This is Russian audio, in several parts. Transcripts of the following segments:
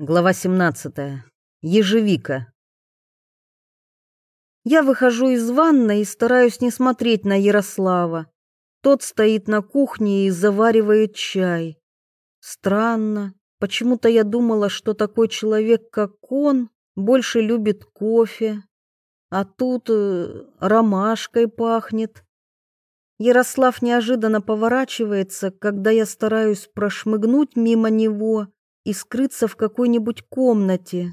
Глава 17. Ежевика. Я выхожу из ванной и стараюсь не смотреть на Ярослава. Тот стоит на кухне и заваривает чай. Странно. Почему-то я думала, что такой человек, как он, больше любит кофе. А тут э, ромашкой пахнет. Ярослав неожиданно поворачивается, когда я стараюсь прошмыгнуть мимо него и скрыться в какой-нибудь комнате.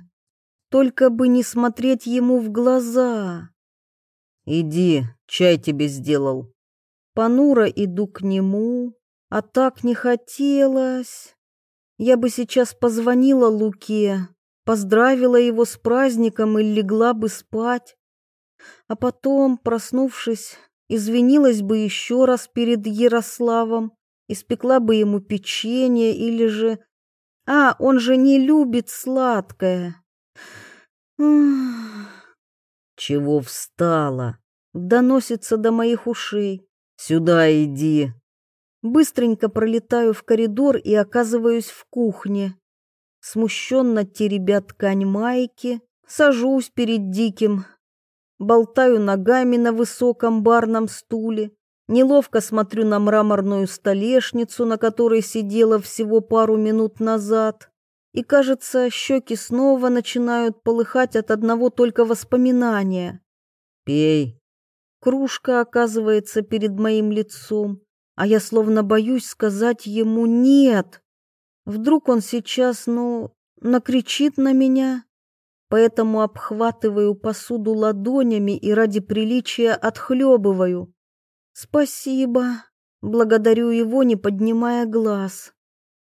Только бы не смотреть ему в глаза. «Иди, чай тебе сделал». Понуро иду к нему, а так не хотелось. Я бы сейчас позвонила Луке, поздравила его с праздником и легла бы спать. А потом, проснувшись, извинилась бы еще раз перед Ярославом, испекла бы ему печенье или же а, он же не любит сладкое. Чего встала? Доносится до моих ушей. Сюда иди. Быстренько пролетаю в коридор и оказываюсь в кухне. Смущенно теребя ткань майки, сажусь перед Диким, болтаю ногами на высоком барном стуле, Неловко смотрю на мраморную столешницу, на которой сидела всего пару минут назад, и, кажется, щеки снова начинают полыхать от одного только воспоминания. «Пей». Кружка оказывается перед моим лицом, а я словно боюсь сказать ему «нет». Вдруг он сейчас, ну, накричит на меня, поэтому обхватываю посуду ладонями и ради приличия отхлебываю. «Спасибо», — благодарю его, не поднимая глаз.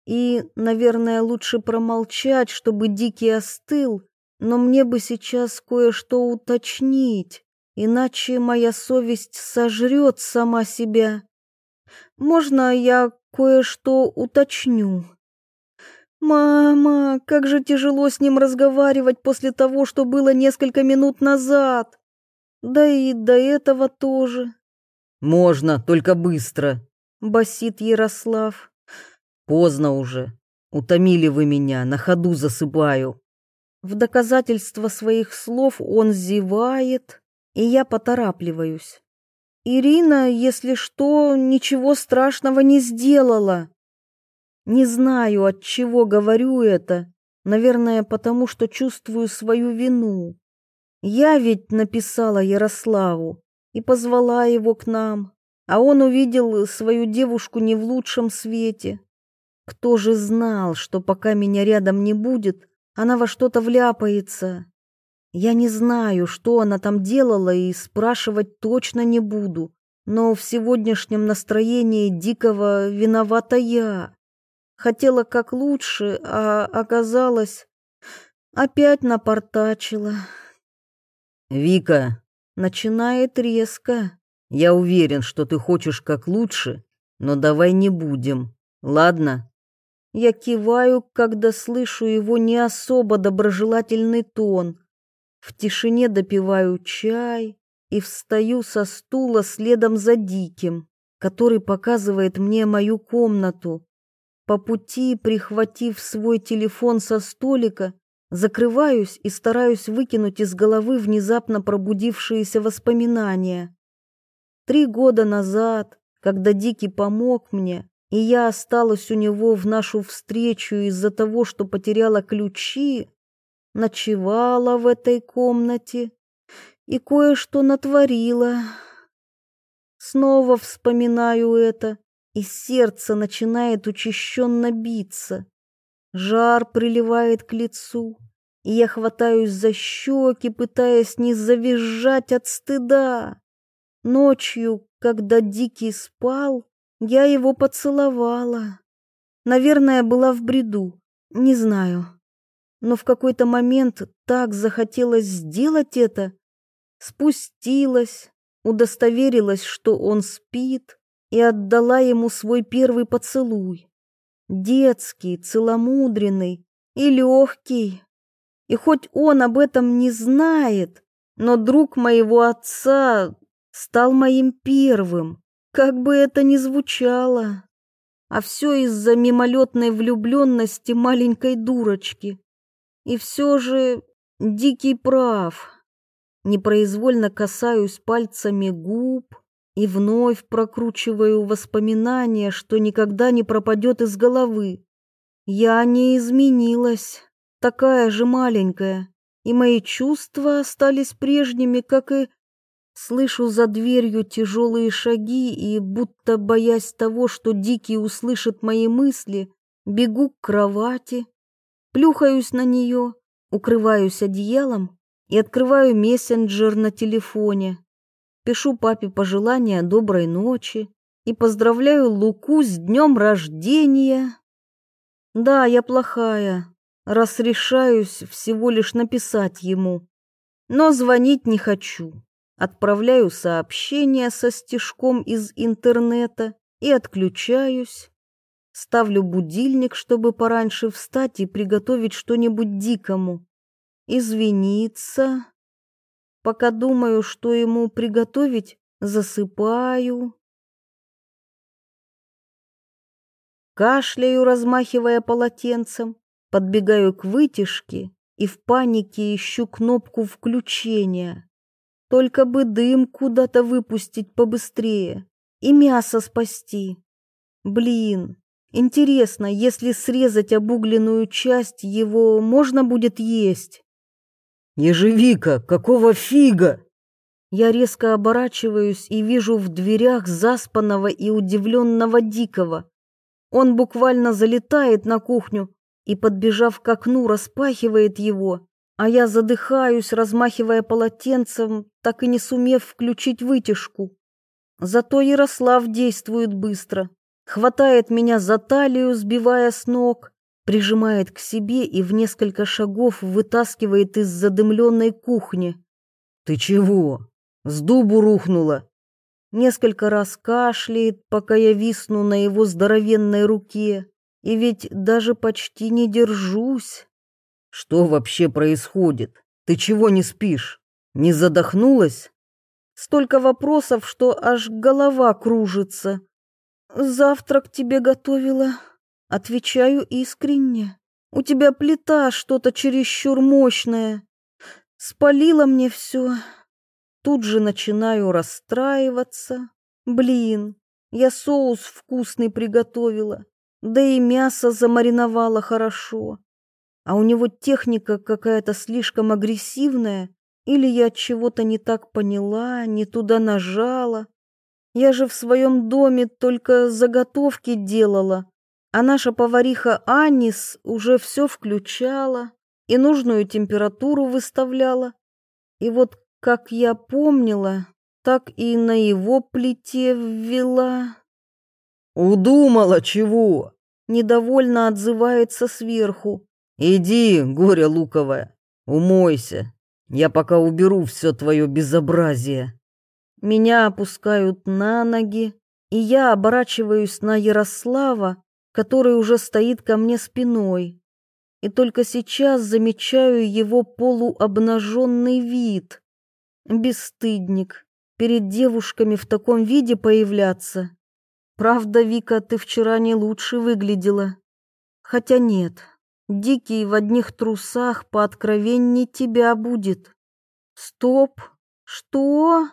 И, наверное, лучше промолчать, чтобы Дикий остыл, но мне бы сейчас кое-что уточнить, иначе моя совесть сожрет сама себя. Можно я кое-что уточню? Мама, как же тяжело с ним разговаривать после того, что было несколько минут назад. Да и до этого тоже. Можно, только быстро, басит Ярослав. Поздно уже. Утомили вы меня, на ходу засыпаю. В доказательство своих слов он зевает, и я поторапливаюсь. Ирина, если что, ничего страшного не сделала. Не знаю, от чего говорю это. Наверное, потому что чувствую свою вину. Я ведь написала Ярославу и позвала его к нам, а он увидел свою девушку не в лучшем свете. Кто же знал, что пока меня рядом не будет, она во что-то вляпается? Я не знаю, что она там делала, и спрашивать точно не буду, но в сегодняшнем настроении дикого виновата я. Хотела как лучше, а оказалось, опять напортачила. «Вика, начинает резко. Я уверен, что ты хочешь как лучше, но давай не будем, ладно? Я киваю, когда слышу его не особо доброжелательный тон. В тишине допиваю чай и встаю со стула следом за Диким, который показывает мне мою комнату. По пути, прихватив свой телефон со столика, Закрываюсь и стараюсь выкинуть из головы внезапно пробудившиеся воспоминания. Три года назад, когда Дикий помог мне, и я осталась у него в нашу встречу из-за того, что потеряла ключи, ночевала в этой комнате и кое-что натворила. Снова вспоминаю это, и сердце начинает учащенно биться. Жар приливает к лицу, и я хватаюсь за щеки, пытаясь не завизжать от стыда. Ночью, когда Дикий спал, я его поцеловала. Наверное, была в бреду, не знаю. Но в какой-то момент так захотелось сделать это. Спустилась, удостоверилась, что он спит, и отдала ему свой первый поцелуй детский, целомудренный и легкий. И хоть он об этом не знает, но друг моего отца стал моим первым, как бы это ни звучало. А все из-за мимолетной влюбленности маленькой дурочки. И все же Дикий прав. Непроизвольно касаюсь пальцами губ и вновь прокручиваю воспоминания, что никогда не пропадет из головы. Я не изменилась, такая же маленькая, и мои чувства остались прежними, как и... Слышу за дверью тяжелые шаги и, будто боясь того, что Дикий услышит мои мысли, бегу к кровати, плюхаюсь на нее укрываюсь одеялом и открываю мессенджер на телефоне. Пишу папе пожелания доброй ночи и поздравляю Луку с днем рождения. Да, я плохая, раз решаюсь всего лишь написать ему. Но звонить не хочу. Отправляю сообщение со стежком из интернета и отключаюсь. Ставлю будильник, чтобы пораньше встать и приготовить что-нибудь дикому. Извиниться. Пока думаю, что ему приготовить, засыпаю. Кашляю, размахивая полотенцем, подбегаю к вытяжке и в панике ищу кнопку включения. Только бы дым куда-то выпустить побыстрее и мясо спасти. Блин, Интересно, если срезать обугленную часть, его можно будет есть? Ежевика, какого фига? Я резко оборачиваюсь и вижу в дверях заспанного и удивленного Дикого. Он буквально залетает на кухню и, подбежав к окну, распахивает его, а я задыхаюсь, размахивая полотенцем, так и не сумев включить вытяжку. Зато Ярослав действует быстро хватает меня за талию, сбивая с ног, прижимает к себе и в несколько шагов вытаскивает из задымленной кухни. «Ты чего? С дубу рухнула?» Несколько раз кашляет, пока я висну на его здоровенной руке, и ведь даже почти не держусь. «Что вообще происходит? Ты чего не спишь? Не задохнулась?» Столько вопросов, что аж голова кружится. «Завтрак тебе готовила». Отвечаю искренне. «У тебя плита что-то чересчур мощная. Спалила мне все». Тут же начинаю расстраиваться. Блин, я соус вкусный приготовила, да и мясо замариновала хорошо. А у него техника какая-то слишком агрессивная, или я чего-то не так поняла, не туда нажала. Я же в своем доме только заготовки делала, а наша повариха Анис уже все включала и нужную температуру выставляла. И вот как я помнила, так и на его плите ввела. «Удумала чего?» Недовольно отзывается сверху. «Иди, горе луковое, умойся. Я пока уберу все твое безобразие». Меня опускают на ноги, и я оборачиваюсь на Ярослава, который уже стоит ко мне спиной. И только сейчас замечаю его полуобнаженный вид. Бесстыдник. Перед девушками в таком виде появляться. Правда, Вика, ты вчера не лучше выглядела. Хотя нет, Дикий в одних трусах по откровенней тебя будет. Стоп, что?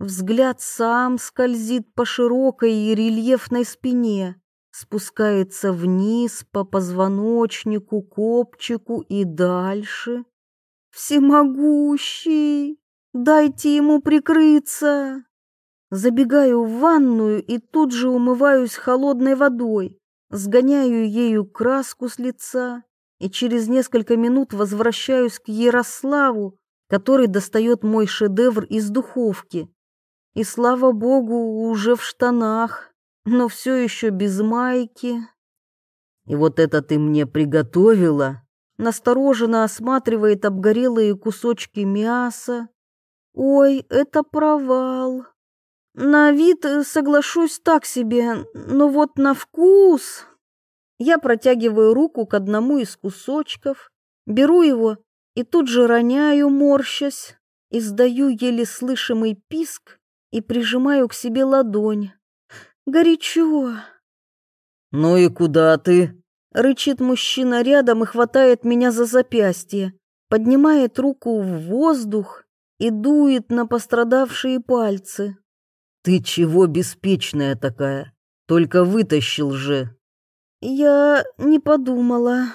Взгляд сам скользит по широкой и рельефной спине, спускается вниз по позвоночнику, копчику и дальше. Всемогущий, дайте ему прикрыться. Забегаю в ванную и тут же умываюсь холодной водой, сгоняю ею краску с лица и через несколько минут возвращаюсь к Ярославу, который достает мой шедевр из духовки. И, слава богу, уже в штанах, но все еще без майки. И вот это ты мне приготовила? Настороженно осматривает обгорелые кусочки мяса. Ой, это провал. На вид э, соглашусь так себе, но вот на вкус... Я протягиваю руку к одному из кусочков, беру его и тут же роняю, морщась, издаю еле слышимый писк и прижимаю к себе ладонь. Горячо. Ну и куда ты? Рычит мужчина рядом и хватает меня за запястье, поднимает руку в воздух и дует на пострадавшие пальцы. «Ты чего беспечная такая? Только вытащил же!» Я не подумала.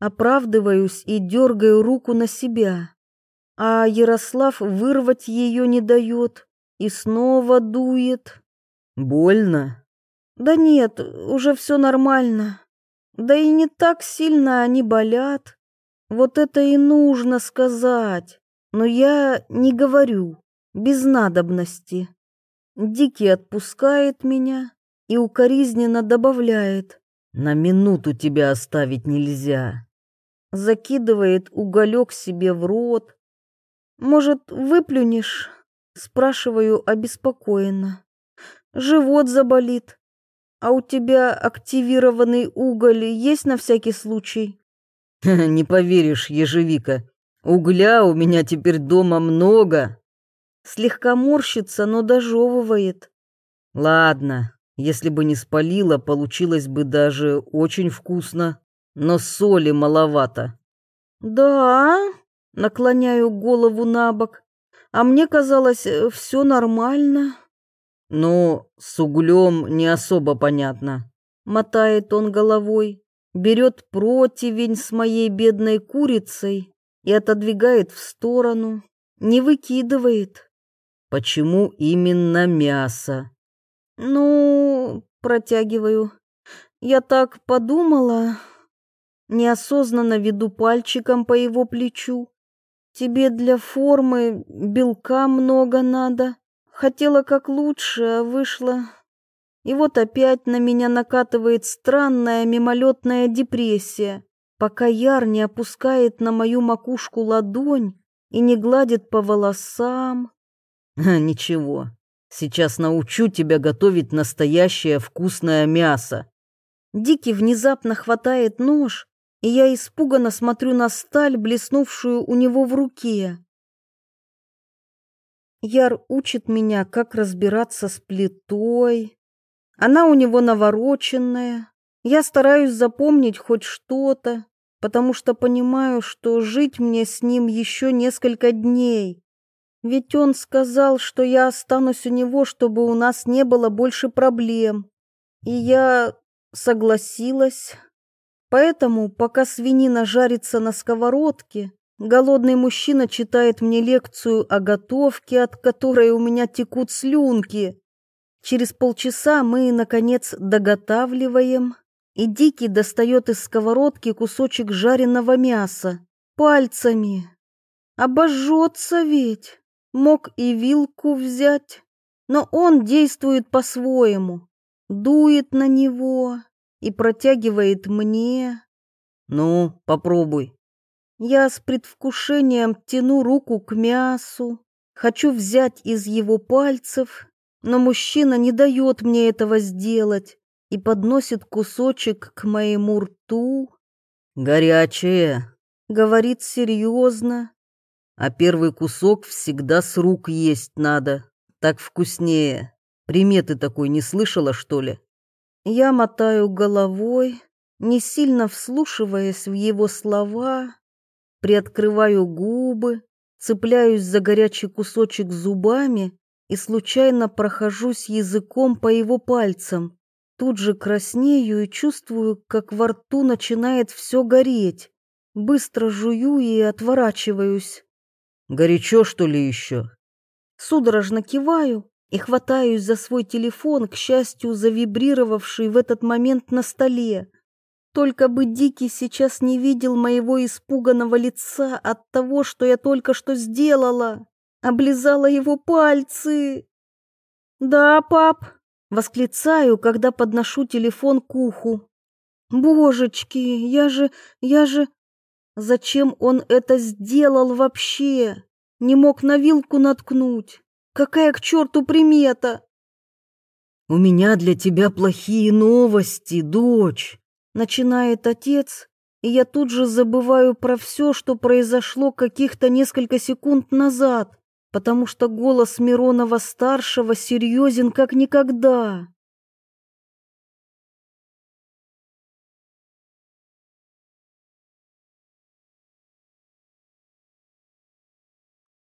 Оправдываюсь и дергаю руку на себя. А Ярослав вырвать ее не дает и снова дует. «Больно?» «Да нет, уже все нормально. Да и не так сильно они болят. Вот это и нужно сказать. Но я не говорю, без надобности. Дикий отпускает меня и укоризненно добавляет. На минуту тебя оставить нельзя. Закидывает уголек себе в рот. Может, выплюнешь? Спрашиваю обеспокоенно. Живот заболит. А у тебя активированный уголь есть на всякий случай? Не поверишь, ежевика. Угля у меня теперь дома много. Слегка морщится, но дожевывает. Ладно, если бы не спалила, получилось бы даже очень вкусно. Но соли маловато. Да, наклоняю голову на бок. А мне казалось, э, все нормально. «Ну, с углем не особо понятно», — мотает он головой, берет противень с моей бедной курицей и отодвигает в сторону, не выкидывает. «Почему именно мясо?» «Ну, протягиваю. Я так подумала...» Неосознанно веду пальчиком по его плечу. «Тебе для формы белка много надо. Хотела как лучше, а вышло. И вот опять на меня накатывает странная мимолетная депрессия, пока Яр не опускает на мою макушку ладонь и не гладит по волосам. «Ничего, сейчас научу тебя готовить настоящее вкусное мясо». Дикий внезапно хватает нож, и я испуганно смотрю на сталь, блеснувшую у него в руке. Яр учит меня, как разбираться с плитой. Она у него навороченная. Я стараюсь запомнить хоть что-то, потому что понимаю, что жить мне с ним еще несколько дней. Ведь он сказал, что я останусь у него, чтобы у нас не было больше проблем. И я согласилась. Поэтому, пока свинина жарится на сковородке, Голодный мужчина читает мне лекцию о готовке, от которой у меня текут слюнки. Через полчаса мы, наконец, доготавливаем, и Дикий достает из сковородки кусочек жареного мяса пальцами. Обожжется ведь, мог и вилку взять, но он действует по-своему, дует на него и протягивает мне. «Ну, попробуй», я с предвкушением тяну руку к мясу, хочу взять из его пальцев, но мужчина не дает мне этого сделать и подносит кусочек к моему рту. «Горячее», — говорит серьезно. «А первый кусок всегда с рук есть надо, так вкуснее. Приметы такой не слышала, что ли?» Я мотаю головой, не сильно вслушиваясь в его слова, приоткрываю губы, цепляюсь за горячий кусочек зубами и случайно прохожусь языком по его пальцам. Тут же краснею и чувствую, как во рту начинает все гореть. Быстро жую и отворачиваюсь. «Горячо, что ли, еще?» Судорожно киваю и хватаюсь за свой телефон, к счастью, завибрировавший в этот момент на столе. Только бы Дикий сейчас не видел моего испуганного лица от того, что я только что сделала. Облизала его пальцы. «Да, пап», — восклицаю, когда подношу телефон к уху. «Божечки, я же... я же...» Зачем он это сделал вообще? Не мог на вилку наткнуть. Какая к черту примета? «У меня для тебя плохие новости, дочь», начинает отец, и я тут же забываю про все, что произошло каких-то несколько секунд назад, потому что голос Миронова-старшего серьезен как никогда.